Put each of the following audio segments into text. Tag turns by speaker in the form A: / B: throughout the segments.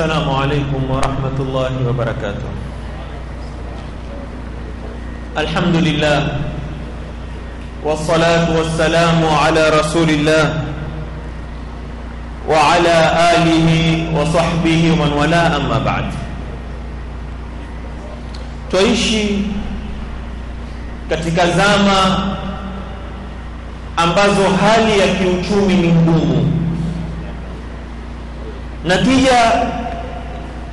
A: السلام عليكم ورحمة الله وبركاته الحمد لله والصلاة والسلام على رسول الله وعلى آله وصحبه ومن والاه أما بعد twaishi katika zama ambazo hali ya kiuchumi ni ngumu natija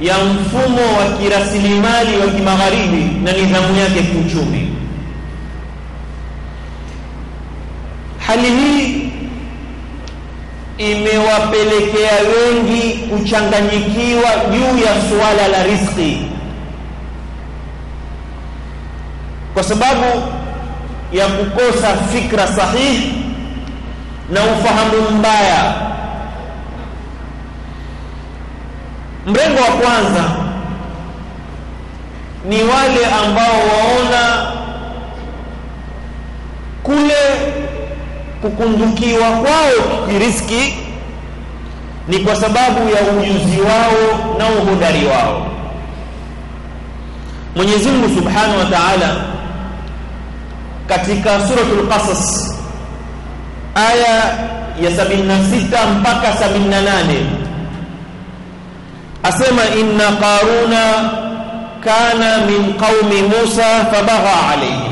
A: ya mfumo wa kirasilimali wa kimagharibi na nidhamu yake kiuchumi. Hali hii imewapelekea wengi kuchanganyikiwa juu ya suala la riziki kwa sababu ya kukosa fikra sahihi na ufahamu mbaya mrengo wa kwanza ni wale ambao waona kule kukundukiwa kwao kiriski ni kwa sababu ya ujuzi wao na uhodari wao. Mwenyezi Mungu Subhanahu wa Ta'ala katika suratul Qasas aya ya 76 mpaka 78 asema inna qaruna kana min qaumi Musa fabagha alayhi.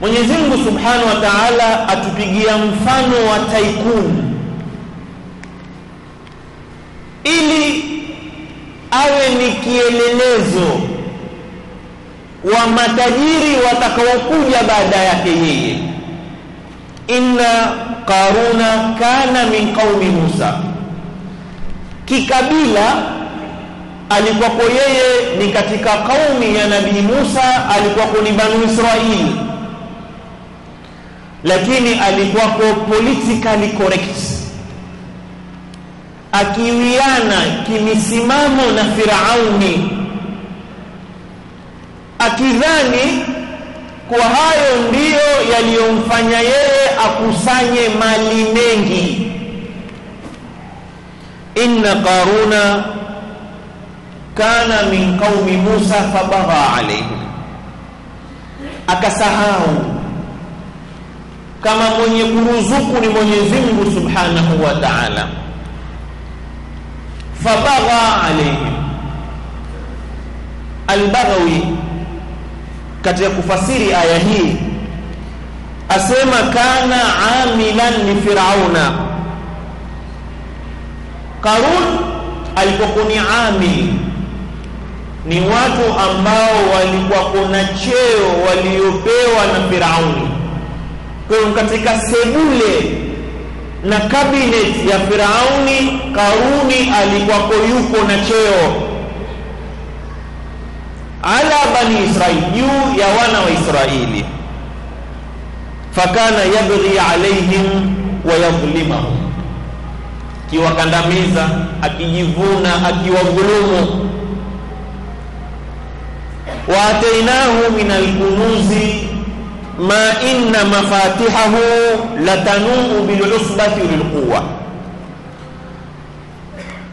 A: Mwenyezi Mungu Subhanahu wa Ta'ala atupigia mfano wa taikun ili awe ni kielelezo wa matajiri watakaokuja baada yake yeye. Inna qaruna kana min qaumi Musa kikabila alikuwako yeye ni katika kaumi ya nabii Musa alikuwako ni banu Israili. Lakini alikuwako politically correct. Akiwiana kimisimamo na Firauni. Akidhani kwa hayo ndiyo yaliyomfanya yeye akusanye mali mengi inna qaruna kana min qaumi Musa fabagha alayhi. Akasahau kama mwenye kuruzuku ni Mwenyezi Mungu Subhanahu wa Ta'ala. Fabagha alayhi. al-Baghawi katika kufasiri aya hii asema kana amilan li fir'auna Qarun alikuwa ni amil ni watu ambao walikuwa kuna cheo waliopewa na Firauni. Kwa hiyo katika sebule na kabineti ya Firauni Karuni alikuwa yuko na cheo. Ala bani israil juu ya wana wa Israili. Fakana yabghi alaihim wa yadhlimahum akiwakandamiza akijivuna akiwadhulumu waatainahu min alkunuzi ma inna mafatihahu latanuu bilusbati ulilquwa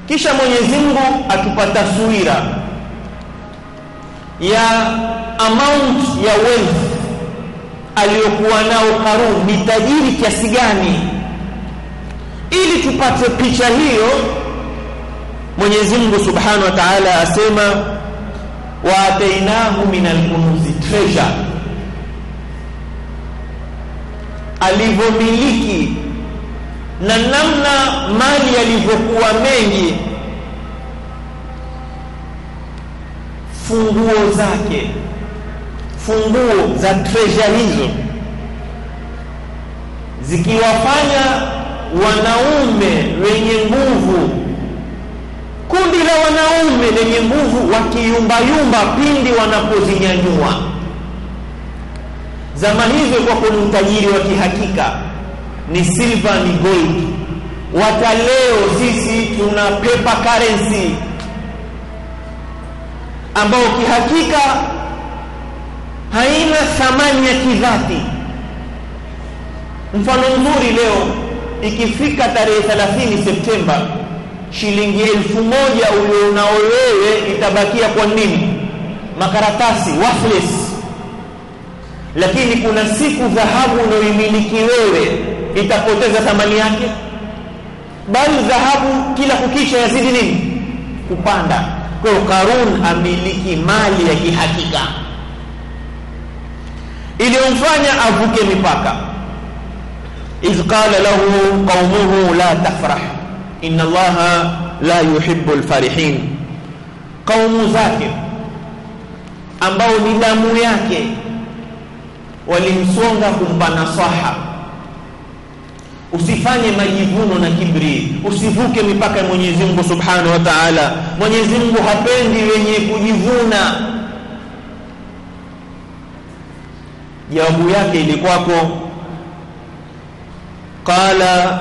A: kisha Mwenyezi Mungu atupa taswira ya amount ya wealth aliyokuwa nao Karun ni tajiri kiasi gani ili tupate picha hiyo Mwenyezi Mungu Subhanahu wa Ta'ala asema wa atainahu min alkunuzi treasure. Alivyomiliki na namna mali yalivyokuwa mengi funguo zake funguo za treasure hizo zikiwafanya wanaume wenye nguvu. Kundi la wanaume lenye nguvu wakiyumbayumba pindi wanapozinyanyua. Zama hizo kwa kuna utajiri wa kihakika ni silver ni gold. Wata leo sisi tuna paper currency ambao kihakika haina thamani ya kidhati. Mfano mzuri leo ikifika tarehe 30 Septemba shilingi elfu moja ulionao wewe itabakia kwa nini? Makaratasi worthless. Lakini kuna siku dhahabu unaoimiliki wewe itapoteza thamani yake? Bali dhahabu kila kukicha yazidi nini? Kupanda. Kwa hiyo Karun amiliki mali ya kihakika. Iliyomfanya avuke mipaka idh قال له قومه لا تفرح إن الله لا يحب الفرحين. قوم zake ambao ni damu yake walimsonga kumpa nasaha. Usifanye majivuno na kibri usivuke mipaka ya Mwenyezi Mungu Subhanahu wa Ta'ala. Mwenyezi Mungu hapendi wenye kujivuna. Jawabu yake ilikuwako qala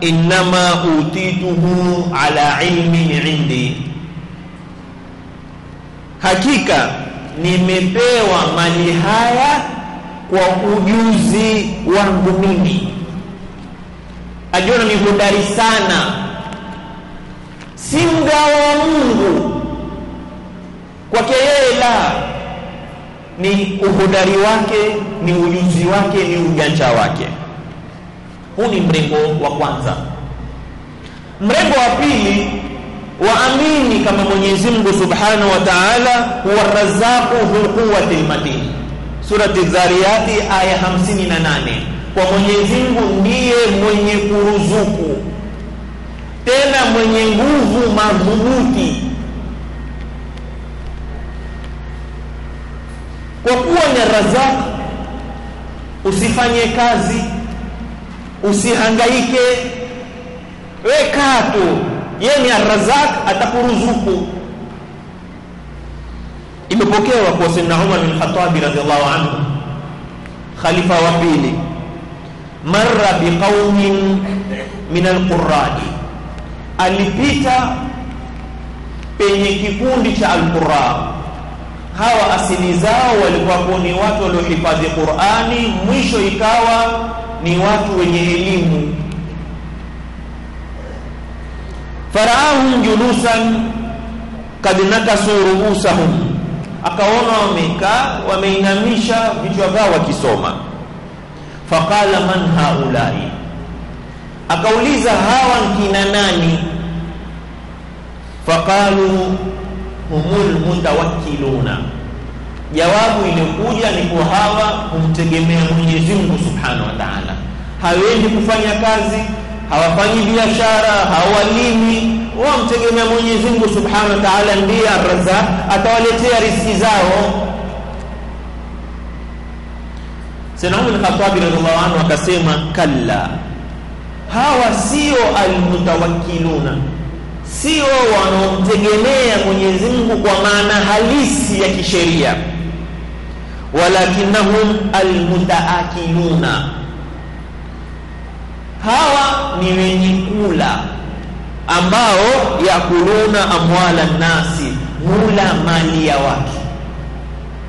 A: innama utituhu ala ilmin indi. Hakika nimepewa mali haya kwa ujuzi wangu mimi. Ajiona ni hodari sana. Si mgawa wa Mungu. Kwake yeye la ni uhodari wake ni ujuzi wake ni ujanja wake huu ni mrengo wa kwanza. Mrengo wa pili waamini kama Mwenyezi Mungu Subhanahu wa Ta'ala huwa razzaqu dhul quwwati matin surati zariyati aya 58 kwa Mwenyezi Mungu ndiye mwenye kuruzuku. Tena mwenye nguvu madhubuti. Kwa kuwa ni Razzaq, usifanye kazi usihangaike. Weka tu. Yeye ni arrazak atakuruzuku. Imepokewa kwa Sayyidina Umar bin Khattab radhiallahu anhu. Khalifa wa pili. Marra biqaumin min alqurrani alipita penye kikundi cha alqurra hawa asili zao walikuwa ni watu waliohifadhi Qur'ani mwisho ikawa ni watu wenye elimu. Faraahum julusan kad nakasu ruusahum. Akaona wamekaa wameinamisha vichwa vyao wakisoma. Faqala man haulai? Akauliza hawa nkina nani? Faqalu humul mutawakkiluna jawabu iliyokuja ni kwa hawa humtegemea Mwenyezi Mungu Subhanahu wa Ta'ala. Hawendi kufanya kazi hawafanyi biashara hawalimi. Wamtegemea Mwenyezi Mungu Subhanahu wa Ta'ala ndiye arrazaq atawaletea riziki zao. Sayyidina Umar al-Khattab radhiallahu anhu akasema kalla. Hawa sio almutawakkiluna. Sio wanaomtegemea Mwenyezi Mungu kwa maana halisi ya kisheria walakinnahum almutaakiluna. Hawa ni wenye kula ambao yakuluna amwala nasi hula mali ya watu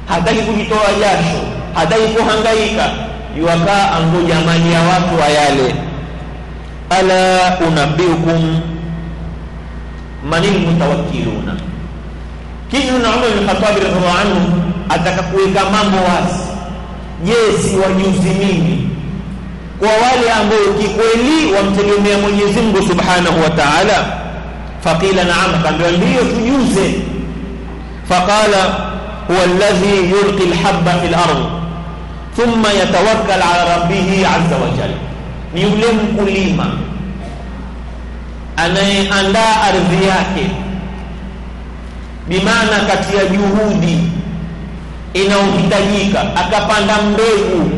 A: hataki kujitoa jasho hataki kuhangaika yuwakaa angoja mali ya watu ayale. Ala unabiukum manil mutawakkiluna. Na Umar bin Khattab radhiallahu anhu ataka kuweka mambo wazi je si wajuzi mimi kwa wale ambao kikweli wamtegemea Mwenyezi Mungu Subhanahu wa Ta'ala faqila na'am kaambiwa ndio tujuze faqala huwa alladhi yulqi alhabba fil ardh thumma yatawakkal ala rabbih azza wa jalla ni yule mkulima anayeandaa ardhi yake bimaana kati ya juhudi inayohitajika akapanda mbegu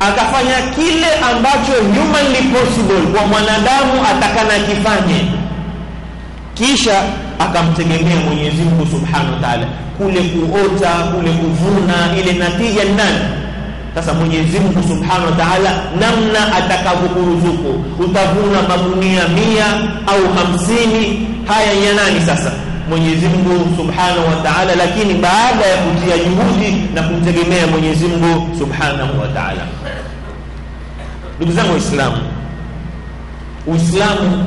A: akafanya kile ambacho humanly possible kwa mwanadamu atakana kifanye. Kisha akamtegemea Mwenyezi Mungu Subhanahu wa Ta'ala kule kuota kule kuvuna ile natija nani? Sasa Mwenyezi Mungu Subhanahu wa Ta'ala namna atakavyokuruzuku. Utavuna magunia mia au hamsini haya ya nani sasa Mwenyezi Mungu Subhanahu wa Ta'ala lakini baada ya kutia juhudi na kumtegemea Mwenyezi Mungu Subhanahu wa Ta'ala. Ndugu zangu waislamu uislamu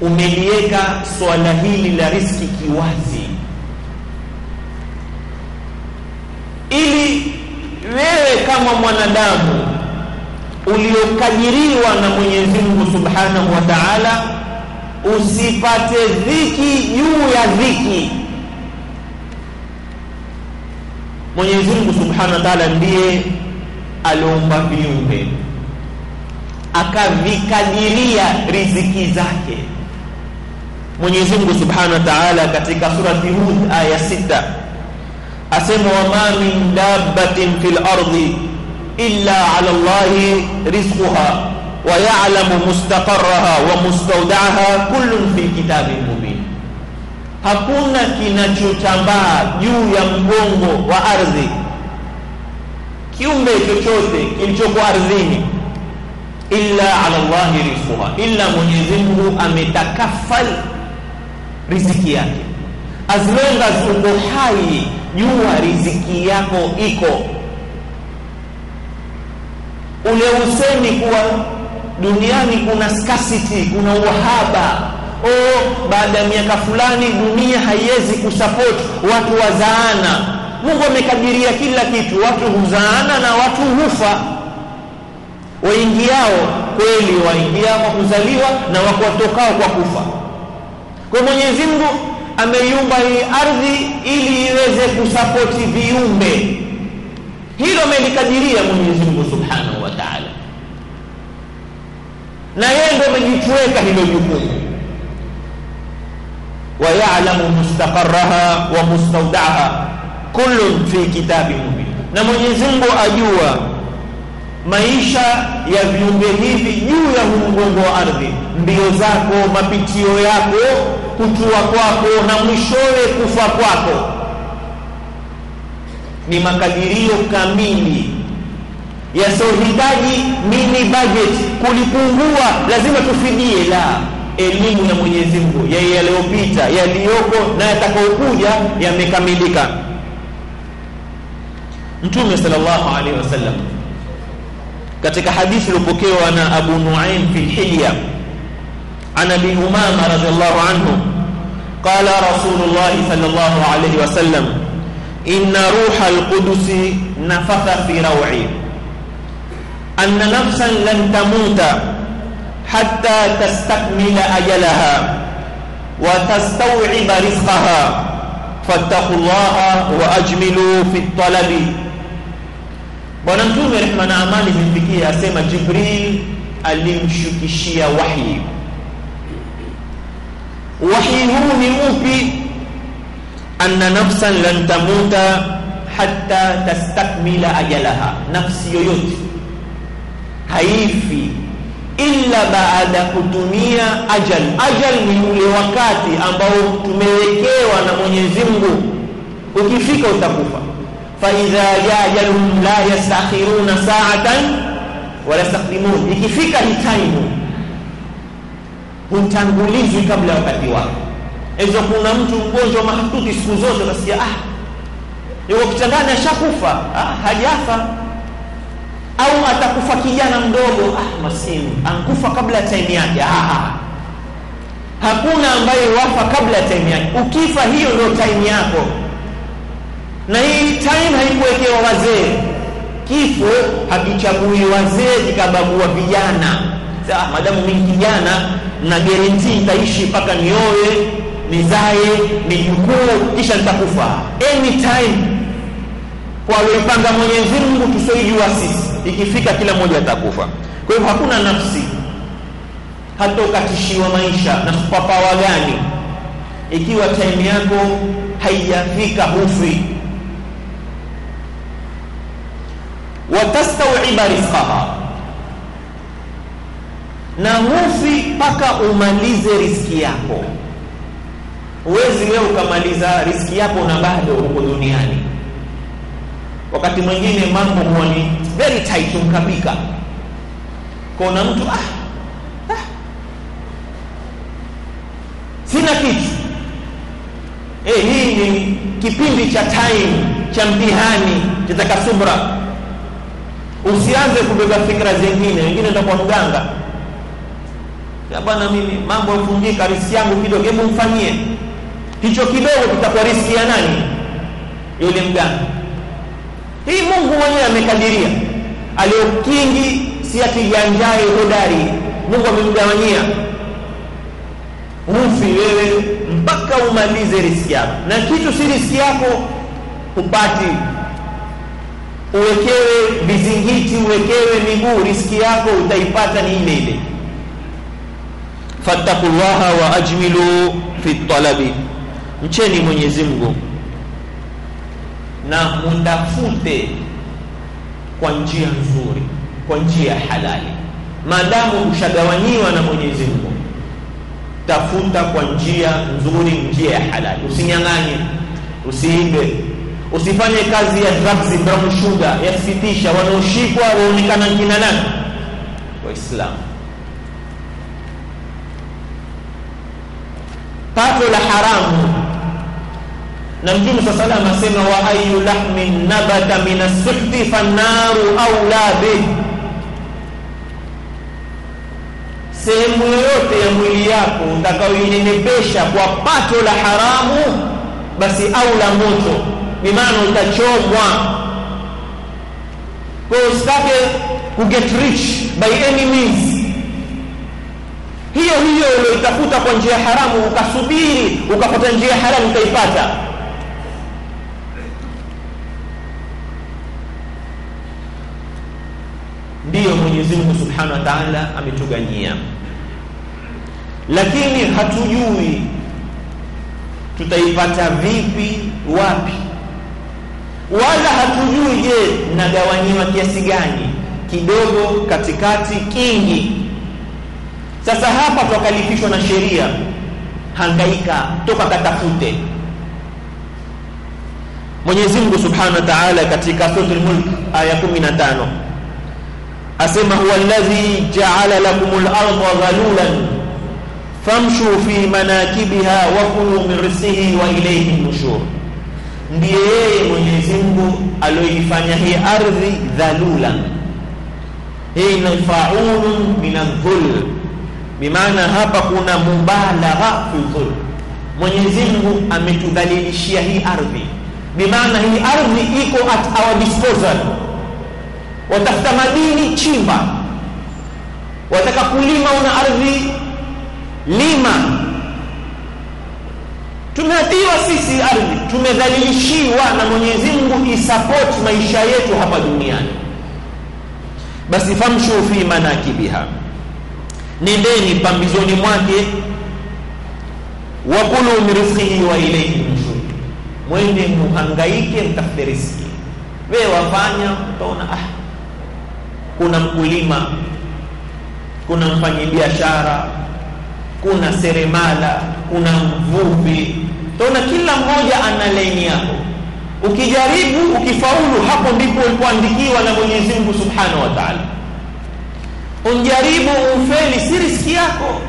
A: umeliweka swala hili la riski kiwazi. Ili wewe kama mwanadamu uliokadiriwa na Mwenyezi Mungu Subhanahu wa Ta'ala usipate dhiki juu ya dhiki. Mwenyezi Mungu Subhanahu wa Ta'ala ndiye aliumba viumbe akavikadiria riziki zake. Mwenyezi Mungu Subhanahu wa Ta'ala katika surati Hud aya sita asema wa ma min dabbatin fil ardi illa ala Allahi rizquha mustaqarraha wa mustawda'aha kullun fi kitabin mubin, hakuna kinachotambaa juu ya mgongo wa ardhi, kiumbe chochote kilichoko ardhini, illa ala llahi rizquha, illa Mwenyezi Mungu ametakafal riziki yake. As long as uko hai, jua riziki yako iko. Ule usemi kuwa duniani kuna scarcity, kuna uhaba oh, baada ya miaka fulani dunia haiwezi kusupport watu wazaana. Mungu amekadiria kila kitu, watu huzaana na watu hufa. Waingiao kweli waingiao kwa kuzaliwa na wakuwatokao kwa kufa. Kwa Mwenyezi Mungu ameiumba hii ardhi ili iweze kusapoti viumbe hilo amelikadiria Mwenyezi Mungu Subhanahu wa Ta'ala, na yeye ndio amejitweka hilo jukumu. wa ya'lamu mustaqarraha wa mustawda'aha kullun fi kitabi mubin, na Mwenyezi Mungu ajua maisha ya viumbe hivi juu ya huu mgongo wa ardhi, mbio zako, mapitio yako, kutua kwako na mwishowe kufa kwako. Ni makadirio kamili yasiohitaji mini budget. Kulipungua lazima tufidie. La elimu ya mwenyezi mungu yeye yaliyopita yaliyoko na yatakaokuja yamekamilika. Mtume sallallahu alaihi wasallam katika hadithi iliyopokewa na abu nuaim fi lhilya an abi umama radhiallahu anhu qala Rasulullah sallallahu alaihi wasallam inna ruha lqudusi nafatha fi raw'i. أن نفسا لن تموت حتى تستكمل أجلها وتستوعب رزقها. فاتقوا الله وأجملوا في الطلب. ونمتوم رحمنا أمالي من فكية أسيما جبريل ألم شكشي وحي وحي هو نموفي أن نفسا لن تموت حتى تستكمل أجلها نفس يوتي haifi illa baada kutumia ajal. Ajal ni ule wakati ambao tumewekewa na Mwenyezi Mungu, ukifika utakufa. fa idha jaa la yastakhiruna sa'atan wala yastaqdimun, ikifika ni time hutangulizwi kabla wakati wako. hizo kuna mtu mgonjwa mahututi siku zote unasikia ah yuko kitandani ashakufa ah hajafa au atakufa kijana mdogo ah masimu ankufa kabla ya time yake. Ah hakuna ambaye wafa kabla ya time yake. Ukifa hiyo ndio time yako. Na hii time haikuwekewa wazee. Kifo hakichagui wazee kikabagua vijana. Ah madamu mimi kijana na guarantee nitaishi mpaka nioe nizae nijukuu kisha nitakufa. Anytime. Kwa aliyopanga Mwenyezi Mungu tusioijua sisi ikifika kila mmoja atakufa. Kwa hivyo hakuna nafsi. Hata ukatishiwa maisha na superpower gani? Ikiwa time yako haijafika hufi. Watastawiba rizqaha. Na hufi mpaka umalize riski yako. Huwezi wewe ukamaliza riski yako na bado uko duniani wakati mwingine mambo huwa ni very tight umkapika kuna mtu ah, ah, sina kitu. Eh, hii ni kipindi cha time cha mtihani kitaka subra usianze kubeba fikra zingine wengine kwa mganga. Ya bwana mimi mambo yafungika riski yangu kidogo hebu mfanyie. Hicho kidogo kitakuwa riski ya nani? Yule mganga hii mungu mwenyewe amekadiria. Aliyokingi si akijanjae hodari. Mungu amemgawanyia. Hufi wewe mpaka umalize riski yako. Na kitu si riski yako hupati. Uwekewe vizingiti uwekewe miguu riski yako utaipata ni ile ile. Fattaqullaha wa ajmilu fi talabi. Mcheni mwenyezi mungu na mutafute kwa njia nzuri kwa njia halali. Maadamu ushagawanyiwa na mwenyezi mungu tafuta kwa njia nzuri njia ya halali. Usinyang'anye usiibe usifanye kazi ya drugs brown sugar yasitisha wanaoshikwa waonekana kina nani? Waislamu. Pato la haramu na mtume saa salam asema wa ayu lahmin nabata min assuhti fannaru aula bih sehemu yoyote ya mwili yako utakayoinenepesha kwa pato la haramu basi au la moto bimaana utachomwa. Kwa usitake kuget rich by any means. Hiyo hiyo ulioitafuta kwa njia haramu ukasubiri ukapata njia haramu ukaipata ndiyo mwenyezi mungu subhanahu wa taala ametuganyia lakini hatujui tutaipata vipi wapi. Wala hatujui je nagawanyiwa kiasi gani? Kidogo katikati kingi. Sasa hapa twakalifishwa na sheria. Hangaika toka katafute mwenyezi mungu subhanahu wa taala katika Suratul Mulk aya 15 asema huwa alladhi jaala lakum arda dhalulan famshu fi manakibiha wa kunu min rizqihi wa ilayhi nushur. Ndiye yeye mwenyezi mungu aliyoifanya hii ardhi dhalulan hii ni faulun min aldhul bimaana hapa kuna mubalagha fi dhul mwenyezi mungu ametudhalilishia hii ardhi. Bimaana hii ardhi iko at our disposal watafuta madini chimba. Wataka kulima una ardhi lima. Tumeatiwa sisi ardhi. Tumedhalilishiwa na mwenyezi mungu isapoti maisha yetu hapa duniani. Basi famshu fi manakibiha. Nendeni pambizoni mwake. Wakulu min rizqihi wa ilayhi nushur mwende muhangaike mtafute riski wewe wafanya utaona ah kuna mkulima kuna mfanyabiashara kuna seremala kuna mvuvi. Tona kila mmoja ana laini yako. Ukijaribu ukifaulu hapo ndipo ulipoandikiwa na mwenyezi mungu subhanahu wa taala. Unjaribu umfeli si riski yako.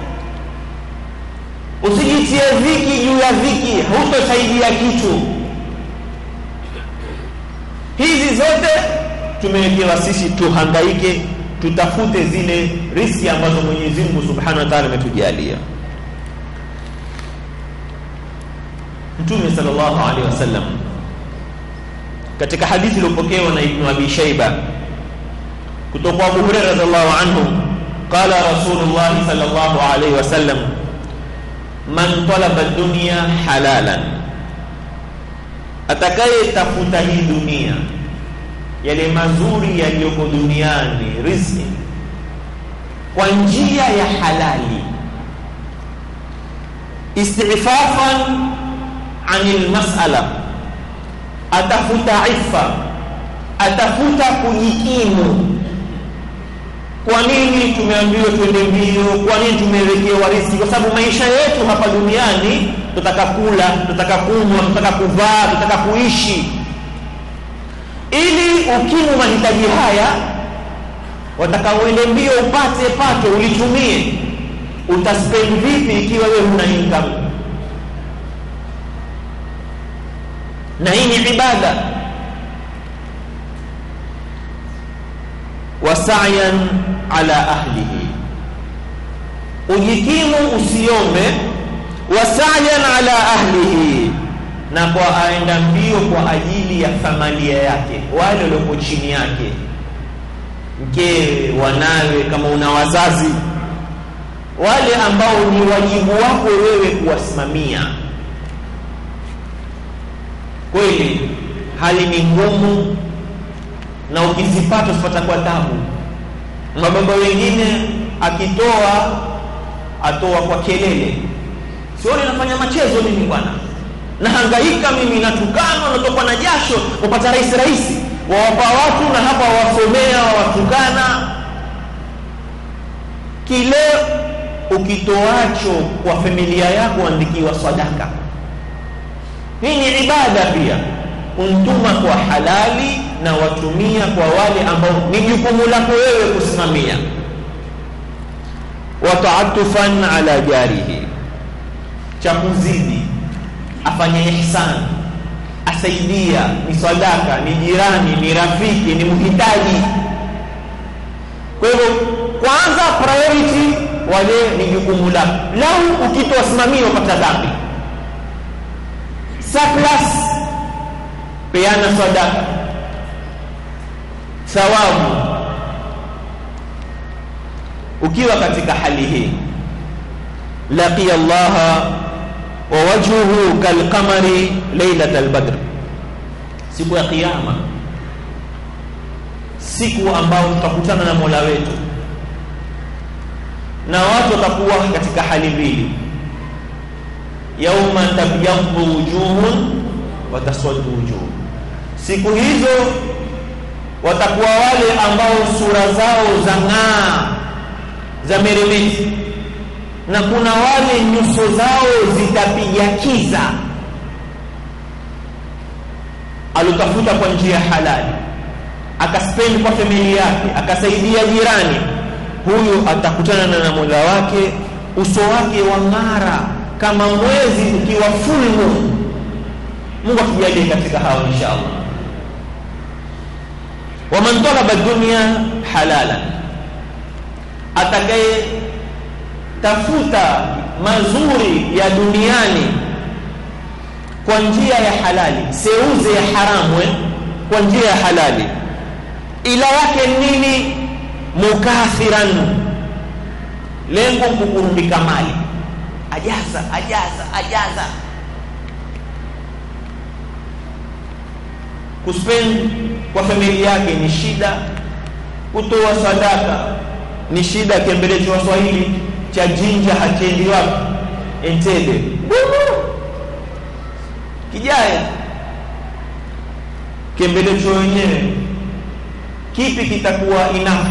A: Usijitie dhiki juu ya dhiki hutosaidia kitu. Hizi zote tumewekewa sisi tuhangaike tutafute zile riski ambazo mwenyezi mungu subhanahu wa taala ametujalia. Mtume sallallahu alaihi wasallam katika hadithi iliyopokewa na Ibn abi shaiba kutoka abu Hurairah radhiallahu anhu qala rasulullahi sal عليه alaihi wasallam man talaba dunya halalan atakayetafuta hii dunia yale mazuri yaliyoko duniani rizki kwa njia ya halali. Istifafan anil masala. Atafuta ifa. Atafuta kujikimu. Kwa nini tumeambiwa twende mbio? Kwa nini tumewekewa riski kwa sababu maisha yetu hapa duniani tutaka kula tutaka kunywa kuvaa kuishi ukimu mahitaji haya wataka uende mbio upate pato ulitumie. Utaspend vipi ikiwa wewe huna income? Na hii ni ibada. Wasayan ala ahlihi. Ujikimu usiombe. Wasayan ala ahlihi na kwa aenda mbio kwa ajili ya familia yake wale walioko chini yake. Mkewe wanawe kama una wazazi wale ambao ni wajibu wako wewe kuwasimamia. Kweli hali ni ngumu na ukizipata usipata kwa tabu. Mababa wengine akitoa atoa kwa kelele. Sioni nafanya machezo mimi bwana nahangaika mimi natukana natokwa na jasho upata rais rais. Wawapa watu na hapa wasomea wawatukana kile ukitoacho kwa familia yako andikiwa sadaka. Hii ni ibada pia. Untuma kwa halali na watumia kwa wale ambao ni jukumu lako wewe kusimamia. Wataatufan ala jarihi. Cha kuzidi afanye ihsan. Asaidia ni sadaka ni jirani ni rafiki ni mhitaji kwa hivyo kwanza priority wale ni jukumu lako lau ukitowasimamia upata dhambi. Surplus peana sadaka. Thawabu. Ukiwa katika hali hii laqiya allaha wa wajhuhu kalqamari lailat albadr siku ya kiyama. Siku ambayo tutakutana na mola wetu. Na watu watakuwa katika hali mbili. Yauma tabyaddu wujuhun wa taswaddu wujuh siku hizo watakuwa wale ambao sura zao za ng'aa za meremeti na kuna wale nyuso zao zitapiga kiza. Alotafuta kwa njia halali. Akaspend kwa familia yake. Akasaidia jirani. Huyu atakutana na mola wake. Uso wake wa ng'ara kama mwezi ukiwa full moon. Mungu akijalie katika hao inshallah. Wa waman talaba dunya halalan. Atakaye tafuta mazuri ya duniani kwa njia ya halali seuze ya haramu eh? kwa njia ya halali. Ila yake nini? Mukathiran lengo kukurundika mali. Ajaza ajaza ajaza. Kuspend kwa familia yake ni shida. Kutoa sadaka ni shida kiembelecho waswahili cha jinja hakiendi wapi entebe kijae. Kiembelecho wenyewe. Kipi kitakuwa enough?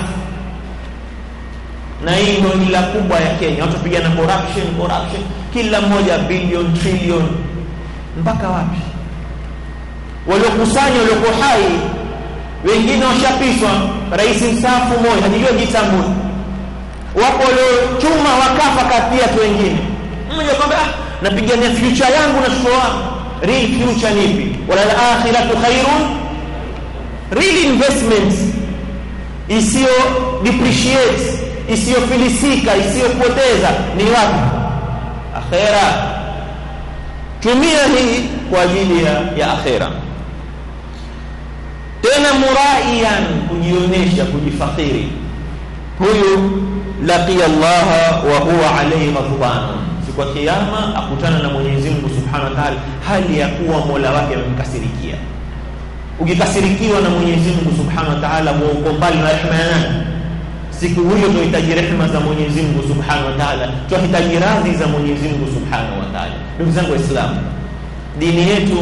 A: Na hii ndio ila kubwa ya Kenya. Watu pigana corruption corruption. Kila mmoja bilion trillion. Mpaka wapi? Waliokusanya walioko hai wengine washapiswa rais mstaafu mmoja hajijua jitambue wapo waliochuma wakafa kati ya wengine. Mmoja kwamba napigania future yangu na wangu real future nipi wala akhiratu khairun. Real investment. Isiyo depreciate isiyofilisika isiyopoteza ni wapi? Akhera. Tumia hii kwa ajili ya, ya akhera. Tena muraian kujionyesha kujifakhiri. Huyu laqiya Allah wa huwa alayhi ghadban. Siku ya kiyama akutana na Mwenyezi Mungu Subhanahu wa Ta'ala hali ya kuwa Mola wake amemkasirikia. Ukikasirikiwa na Mwenyezi Mungu Subhanahu wa Ta'ala uko mbali na rehema ya nani? Siku hiyo tunahitaji rehema za Mwenyezi Mungu Subhanahu wa Ta'ala. Tunahitaji radhi za Mwenyezi Mungu Subhanahu wa Ta'ala. Ndugu zangu waislamu dini yetu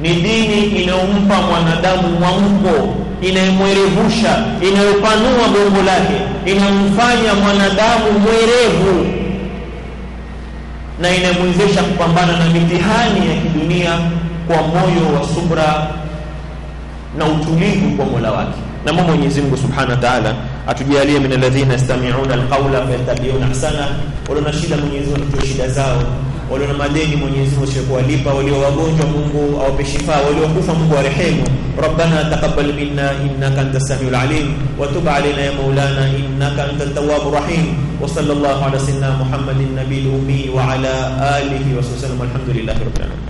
A: ni dini inayompa mwanadamu mwamko inayomwerevusha inayopanua bongo lake inamfanya mwanadamu mwerevu na inamwezesha kupambana na mitihani ya kidunia kwa moyo wa subra na utulivu kwa Mola wake. Na Mungu Mwenyezi Mungu Subhanahu wa Ta'ala atujalie min aladhina yastami'una alqaula fayattabi'una ahsana. Walona shida Mwenyezi Mungu shida zao walio na madeni Mwenyezi Mungu chakualipa walio wagonjwa Mungu awape shifa walio kufa Mungu arehemu Rabbana taqabbal minna innaka antas samiul alim. Wa tub alaina ya maulana innaka antat tawwabur rahim. Wa sallallahu ala sayyidina Muhammadin nabiyil ummi wa ala alihi wa sallam. Alhamdulillahirabbil alamin.